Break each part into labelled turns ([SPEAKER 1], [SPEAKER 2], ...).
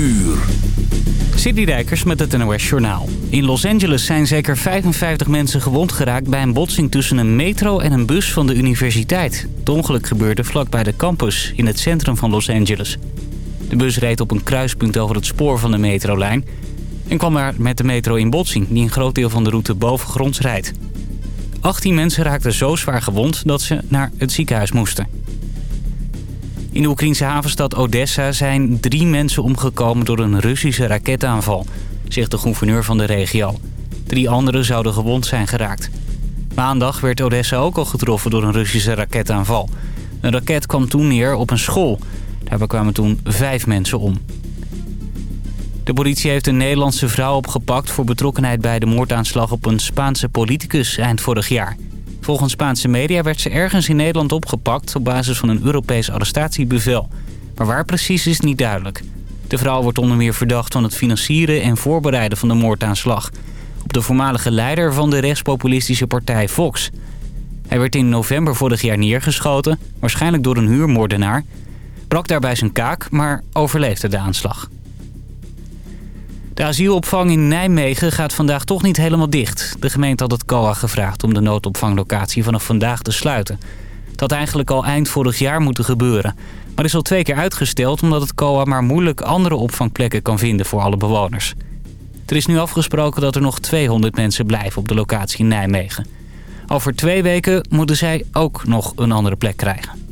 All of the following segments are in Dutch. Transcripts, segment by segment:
[SPEAKER 1] uur.
[SPEAKER 2] Met het NOS Journaal. In Los Angeles zijn zeker 55 mensen gewond geraakt... bij een botsing tussen een metro en een bus van de universiteit. Het ongeluk gebeurde vlakbij de campus in het centrum van Los Angeles. De bus reed op een kruispunt over het spoor van de metrolijn... en kwam daar met de metro in botsing... die een groot deel van de route bovengronds rijdt. 18 mensen raakten zo zwaar gewond dat ze naar het ziekenhuis moesten. In de Oekraïnse havenstad Odessa zijn drie mensen omgekomen door een Russische raketaanval, zegt de gouverneur van de regio. Drie anderen zouden gewond zijn geraakt. Maandag werd Odessa ook al getroffen door een Russische raketaanval. Een raket kwam toen neer op een school. Daarbij kwamen toen vijf mensen om. De politie heeft een Nederlandse vrouw opgepakt voor betrokkenheid bij de moordaanslag op een Spaanse politicus eind vorig jaar. Volgens Spaanse media werd ze ergens in Nederland opgepakt op basis van een Europees arrestatiebevel. Maar waar precies is niet duidelijk. De vrouw wordt onder meer verdacht van het financieren en voorbereiden van de moordaanslag. Op de voormalige leider van de rechtspopulistische partij Vox. Hij werd in november vorig jaar neergeschoten, waarschijnlijk door een huurmoordenaar. Brak daarbij zijn kaak, maar overleefde de aanslag. De asielopvang in Nijmegen gaat vandaag toch niet helemaal dicht. De gemeente had het COA gevraagd om de noodopvanglocatie vanaf vandaag te sluiten. Dat had eigenlijk al eind vorig jaar moeten gebeuren. Maar is al twee keer uitgesteld omdat het COA maar moeilijk andere opvangplekken kan vinden voor alle bewoners. Er is nu afgesproken dat er nog 200 mensen blijven op de locatie in Nijmegen. Over twee weken moeten zij ook nog een andere plek krijgen.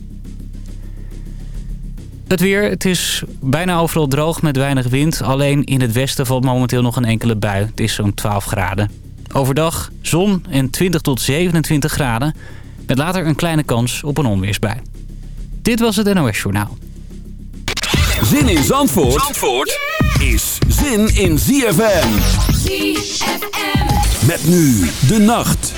[SPEAKER 2] Het weer, het is bijna overal droog met weinig wind. Alleen in het westen valt momenteel nog een enkele bui. Het is zo'n 12 graden. Overdag zon en 20 tot 27 graden. Met later een kleine kans op een onweersbui. Dit was het NOS Journaal.
[SPEAKER 1] Zin in Zandvoort, Zandvoort is zin in ZFM. ZFM. Met nu de nacht.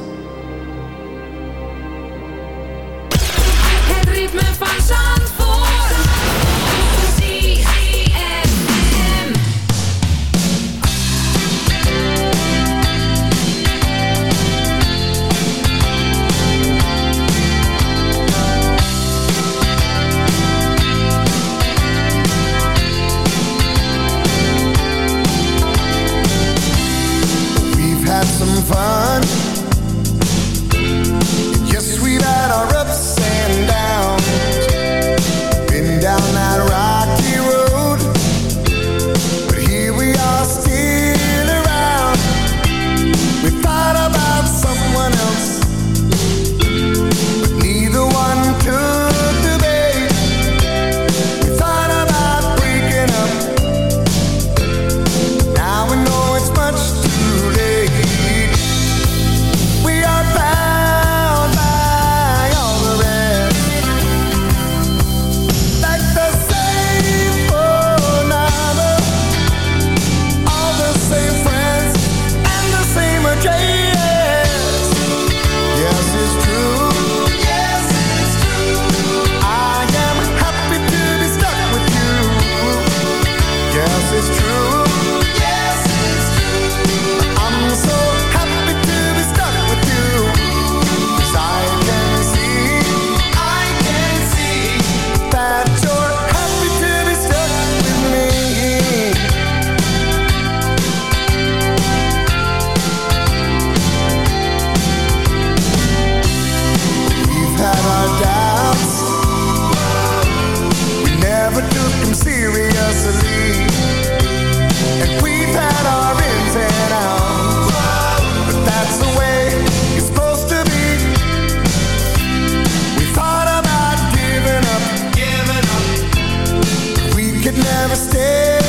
[SPEAKER 3] Stay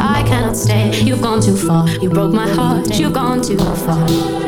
[SPEAKER 4] I
[SPEAKER 5] cannot stay. You've gone too far. You broke my heart. You've gone too far.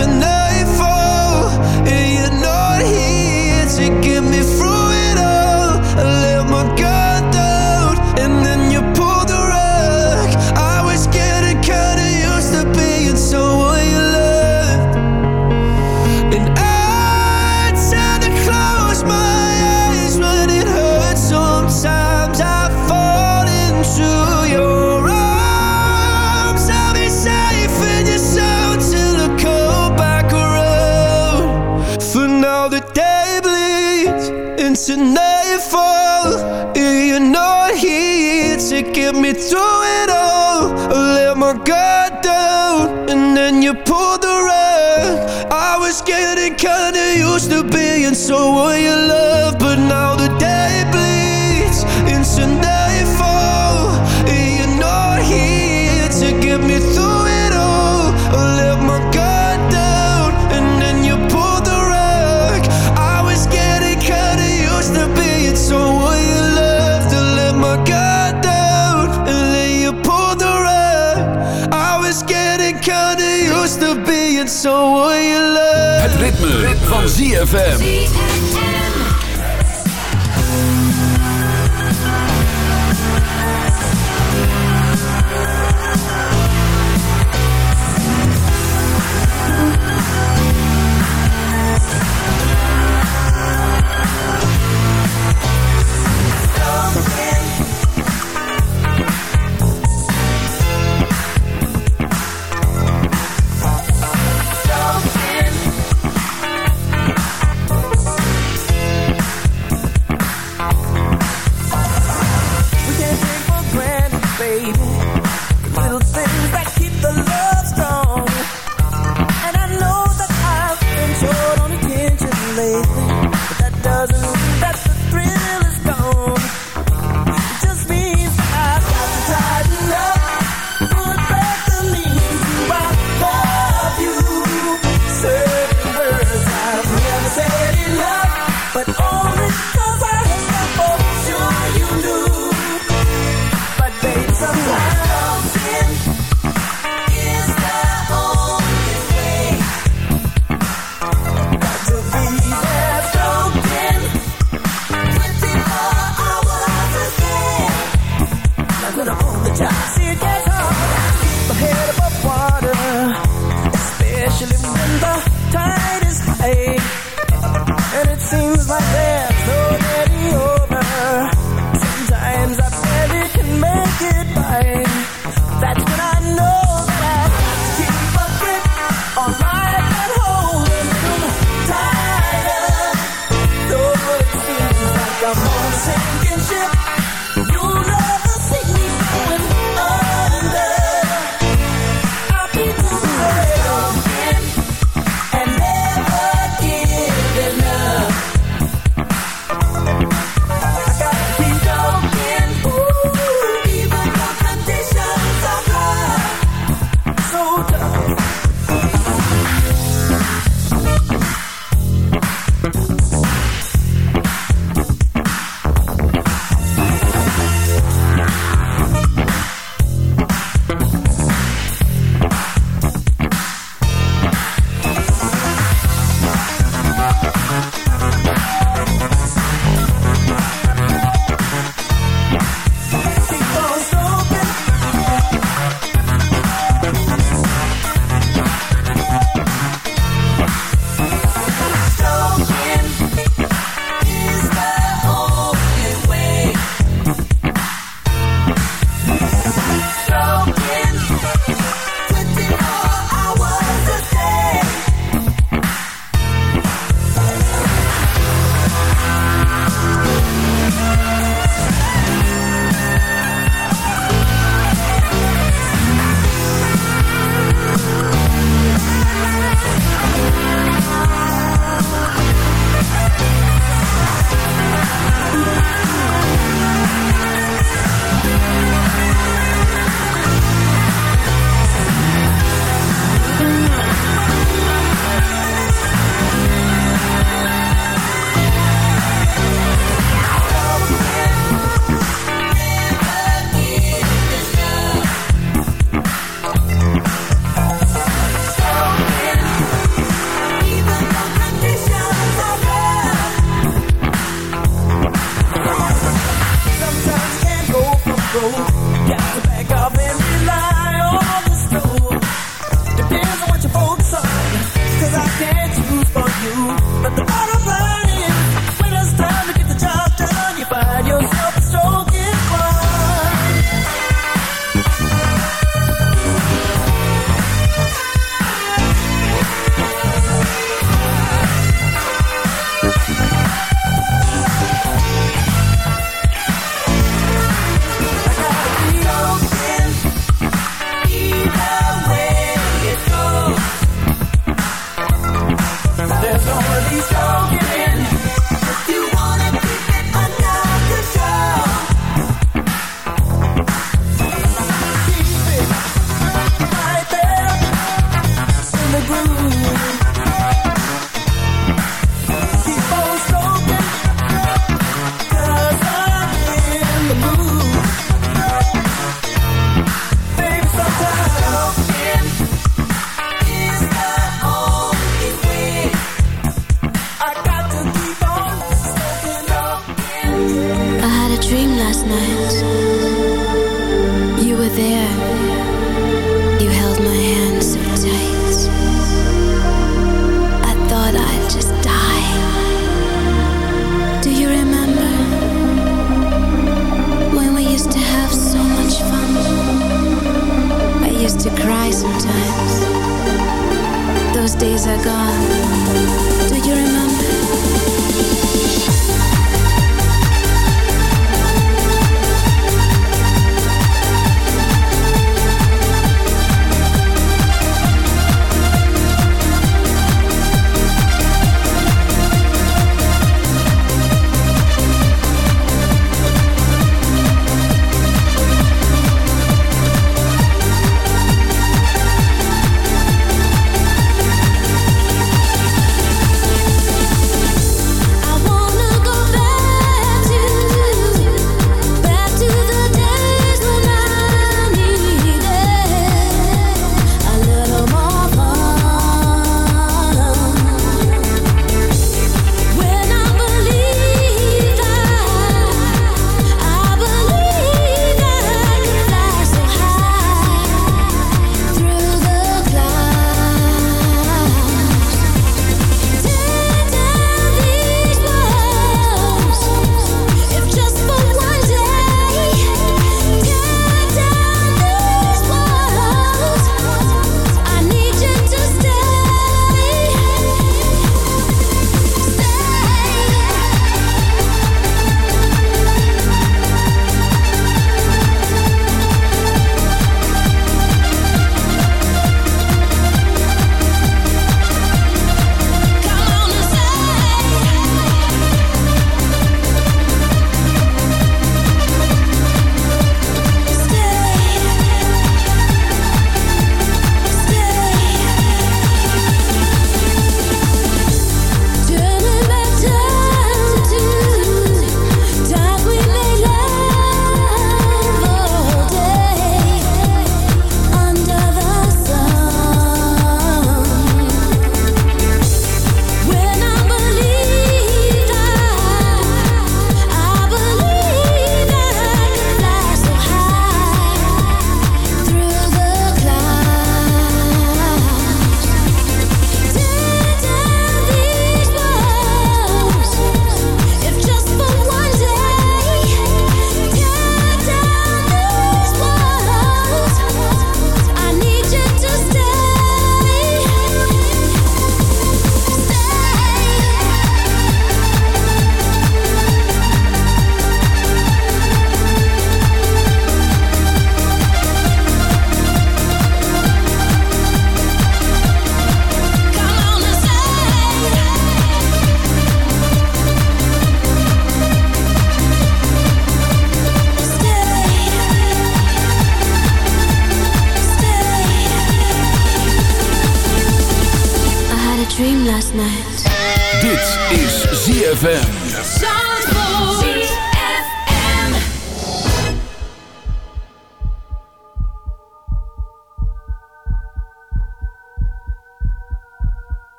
[SPEAKER 6] to
[SPEAKER 4] know ZFM.